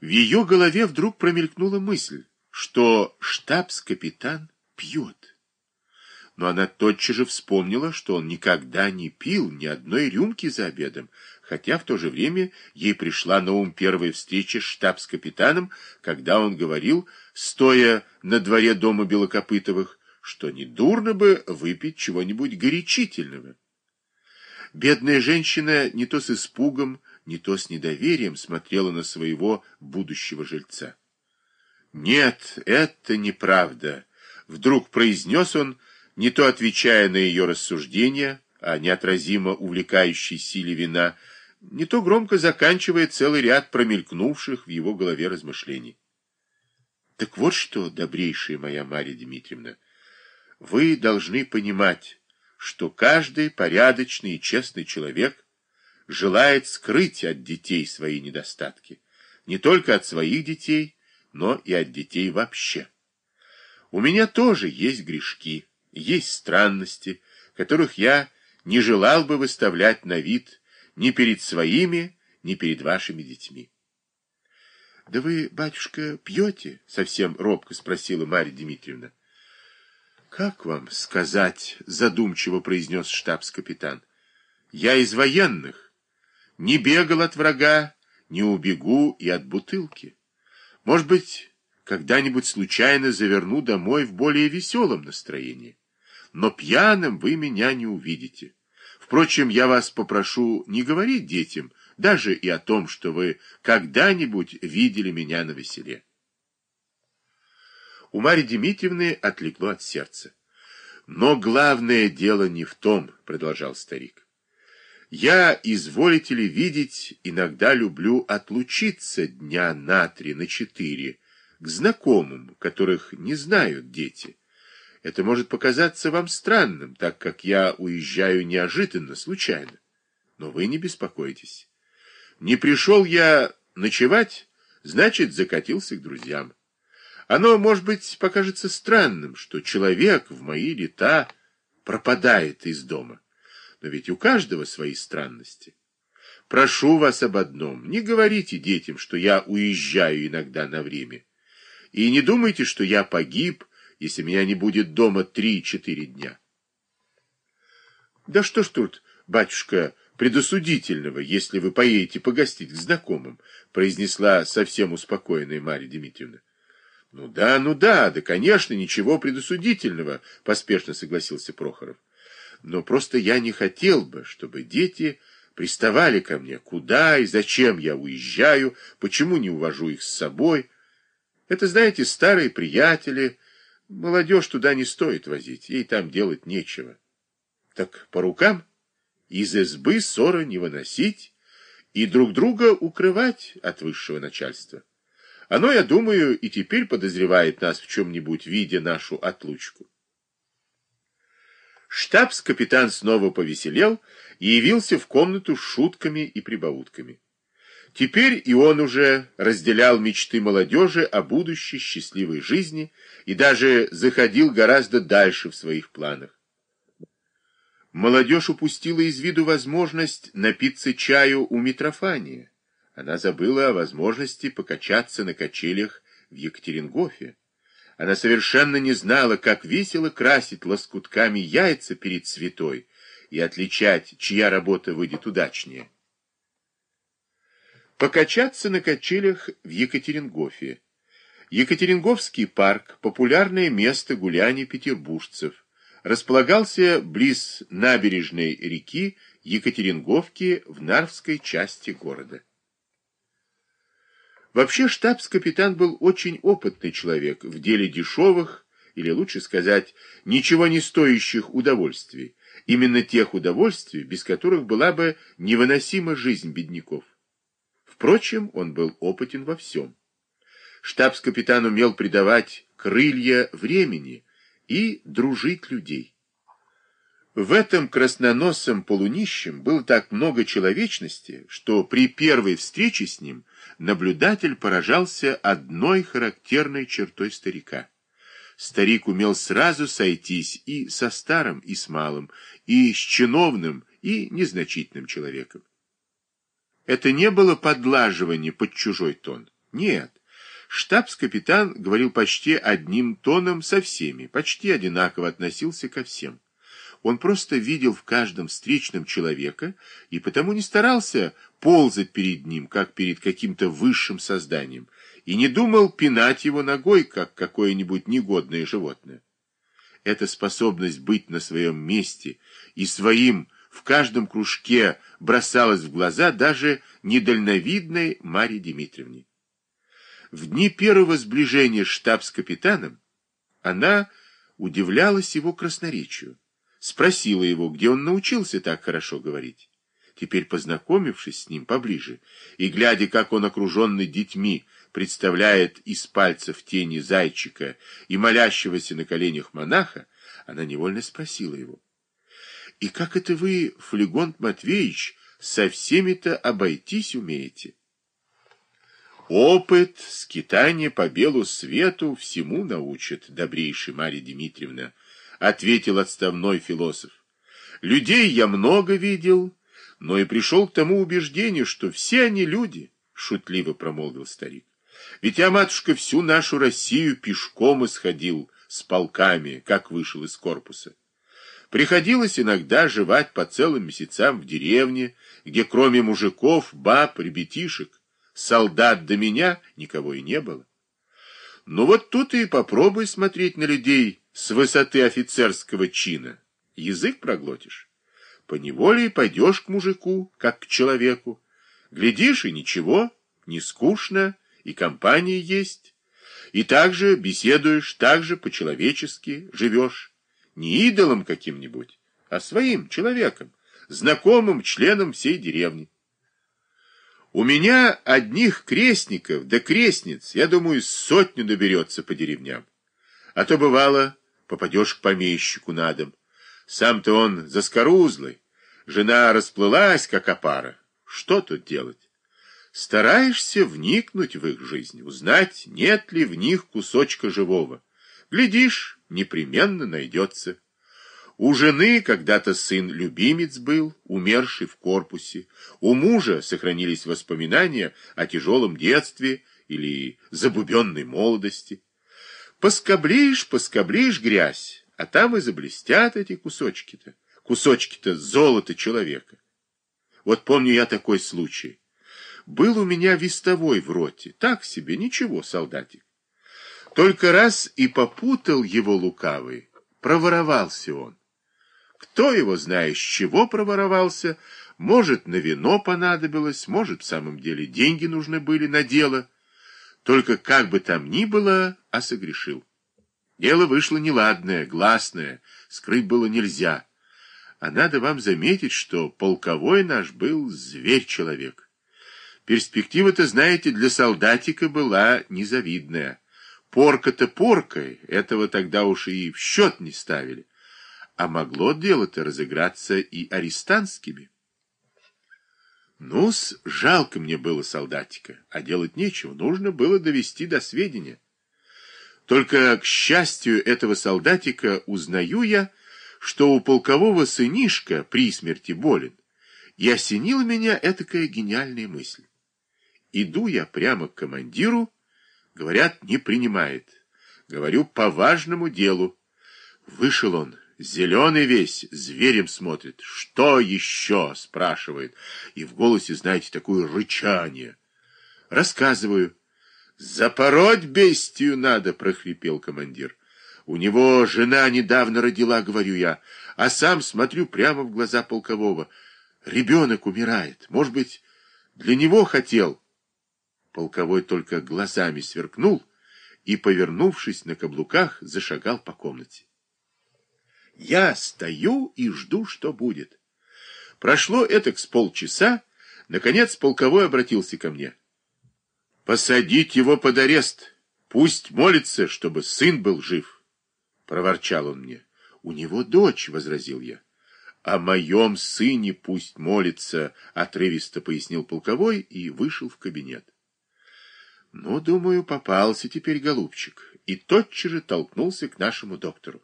В ее голове вдруг промелькнула мысль, что штабс-капитан пьет. Но она тотчас же вспомнила, что он никогда не пил ни одной рюмки за обедом, хотя в то же время ей пришла на ум первая встреча с штабс-капитаном, когда он говорил, стоя на дворе дома Белокопытовых, что недурно бы выпить чего-нибудь горячительного. Бедная женщина не то с испугом, не то с недоверием смотрела на своего будущего жильца. «Нет, это неправда», — вдруг произнес он, не то отвечая на ее рассуждения о неотразимо увлекающей силе вина, не то громко заканчивая целый ряд промелькнувших в его голове размышлений. «Так вот что, добрейшая моя Марья Дмитриевна, вы должны понимать, что каждый порядочный и честный человек желает скрыть от детей свои недостатки, не только от своих детей, но и от детей вообще. У меня тоже есть грешки, есть странности, которых я не желал бы выставлять на вид ни перед своими, ни перед вашими детьми. — Да вы, батюшка, пьете? — совсем робко спросила Марья Дмитриевна. — Как вам сказать? — задумчиво произнес штабс-капитан. — Я из военных. Не бегал от врага, не убегу и от бутылки. Может быть, когда-нибудь случайно заверну домой в более веселом настроении. Но пьяным вы меня не увидите. Впрочем, я вас попрошу не говорить детям даже и о том, что вы когда-нибудь видели меня на веселе. У Марьи Дмитриевны отлегло от сердца. Но главное дело не в том, продолжал старик. Я, изволите ли видеть, иногда люблю отлучиться дня на три, на четыре, к знакомым, которых не знают дети. Это может показаться вам странным, так как я уезжаю неожиданно, случайно. Но вы не беспокойтесь. Не пришел я ночевать, значит, закатился к друзьям. Оно, может быть, покажется странным, что человек в мои лета пропадает из дома. Но ведь у каждого свои странности. Прошу вас об одном. Не говорите детям, что я уезжаю иногда на время. И не думайте, что я погиб, если меня не будет дома три-четыре дня. Да что ж тут, батюшка, предосудительного, если вы поедете погостить к знакомым, произнесла совсем успокоенная Марья Дмитриевна. Ну да, ну да, да, конечно, ничего предосудительного, поспешно согласился Прохоров. Но просто я не хотел бы, чтобы дети приставали ко мне, куда и зачем я уезжаю, почему не увожу их с собой. Это, знаете, старые приятели, молодежь туда не стоит возить, ей там делать нечего. Так по рукам из избы ссора не выносить и друг друга укрывать от высшего начальства. Оно, я думаю, и теперь подозревает нас в чем-нибудь, видя нашу отлучку. Штабс-капитан снова повеселел и явился в комнату с шутками и прибаутками. Теперь и он уже разделял мечты молодежи о будущей счастливой жизни и даже заходил гораздо дальше в своих планах. Молодежь упустила из виду возможность напиться чаю у Митрофания. Она забыла о возможности покачаться на качелях в Екатерингофе. Она совершенно не знала, как весело красить лоскутками яйца перед цветой и отличать, чья работа выйдет удачнее. Покачаться на качелях в Екатерингофе. Екатеринговский парк – популярное место гуляний петербуржцев. Располагался близ набережной реки Екатеринговки в Нарвской части города. Вообще штабс-капитан был очень опытный человек в деле дешевых, или лучше сказать, ничего не стоящих удовольствий, именно тех удовольствий, без которых была бы невыносима жизнь бедняков. Впрочем, он был опытен во всем. Штабс-капитан умел придавать крылья времени и дружить людей. В этом красноносом полунищем было так много человечности, что при первой встрече с ним наблюдатель поражался одной характерной чертой старика. Старик умел сразу сойтись и со старым, и с малым, и с чиновным, и незначительным человеком. Это не было подлаживание под чужой тон. Нет, штабс-капитан говорил почти одним тоном со всеми, почти одинаково относился ко всем. Он просто видел в каждом встречном человека и потому не старался ползать перед ним, как перед каким-то высшим созданием, и не думал пинать его ногой, как какое-нибудь негодное животное. Эта способность быть на своем месте и своим в каждом кружке бросалась в глаза даже недальновидной Марье Дмитриевне. В дни первого сближения штабс-капитаном она удивлялась его красноречию. Спросила его, где он научился так хорошо говорить. Теперь, познакомившись с ним поближе и глядя, как он, окруженный детьми, представляет из пальцев тени зайчика и молящегося на коленях монаха, она невольно спросила его. «И как это вы, Флегонт Матвеевич, со всеми-то обойтись умеете?» «Опыт, скитание по белу свету всему научит, добрейшая Марья Дмитриевна», ответил отставной философ. Людей я много видел, но и пришел к тому убеждению, что все они люди, шутливо промолвил старик. Ведь я, матушка, всю нашу Россию пешком исходил с полками, как вышел из корпуса. Приходилось иногда жевать по целым месяцам в деревне, где кроме мужиков, баб, ребятишек, солдат до меня никого и не было. Ну вот тут и попробуй смотреть на людей с высоты офицерского чина. Язык проглотишь. Поневоле и пойдешь к мужику, как к человеку. Глядишь, и ничего, не скучно, и компания есть. И также беседуешь, также по-человечески живешь. Не идолом каким-нибудь, а своим человеком, знакомым членом всей деревни. У меня одних крестников да крестниц, я думаю, сотню доберется по деревням. А то бывало, попадешь к помещику на дом. Сам-то он заскорузлый, жена расплылась, как опара. Что тут делать? Стараешься вникнуть в их жизнь, узнать, нет ли в них кусочка живого. Глядишь, непременно найдется. У жены когда-то сын-любимец был, умерший в корпусе. У мужа сохранились воспоминания о тяжелом детстве или забубенной молодости. Поскоблишь, поскоблишь грязь, а там и заблестят эти кусочки-то. Кусочки-то золота человека. Вот помню я такой случай. Был у меня вестовой в роте. Так себе, ничего, солдатик. Только раз и попутал его лукавый. Проворовался он. Кто его знает, с чего проворовался, может, на вино понадобилось, может, в самом деле деньги нужны были на дело. Только как бы там ни было, а согрешил. Дело вышло неладное, гласное, скрыть было нельзя. А надо вам заметить, что полковой наш был зверь-человек. Перспектива-то, знаете, для солдатика была незавидная. Порка-то поркой, этого тогда уж и в счет не ставили. А могло дело-то разыграться и арестантскими. Ну-с, жалко мне было солдатика, а делать нечего, нужно было довести до сведения. Только, к счастью этого солдатика, узнаю я, что у полкового сынишка при смерти болен, и осенила меня этакая гениальная мысль. Иду я прямо к командиру, говорят, не принимает. Говорю, по важному делу. Вышел он, Зеленый весь, зверем смотрит. «Что еще?» — спрашивает. И в голосе, знаете, такое рычание. Рассказываю. «Запороть бестию надо!» — прохрипел командир. «У него жена недавно родила, — говорю я, а сам смотрю прямо в глаза полкового. Ребенок умирает. Может быть, для него хотел?» Полковой только глазами сверкнул и, повернувшись на каблуках, зашагал по комнате. Я стою и жду, что будет. Прошло это с полчаса. Наконец полковой обратился ко мне. «Посадить его под арест. Пусть молится, чтобы сын был жив», — проворчал он мне. «У него дочь», — возразил я. «О моем сыне пусть молится», — отрывисто пояснил полковой и вышел в кабинет. Ну, думаю, попался теперь голубчик, и тотчас же толкнулся к нашему доктору.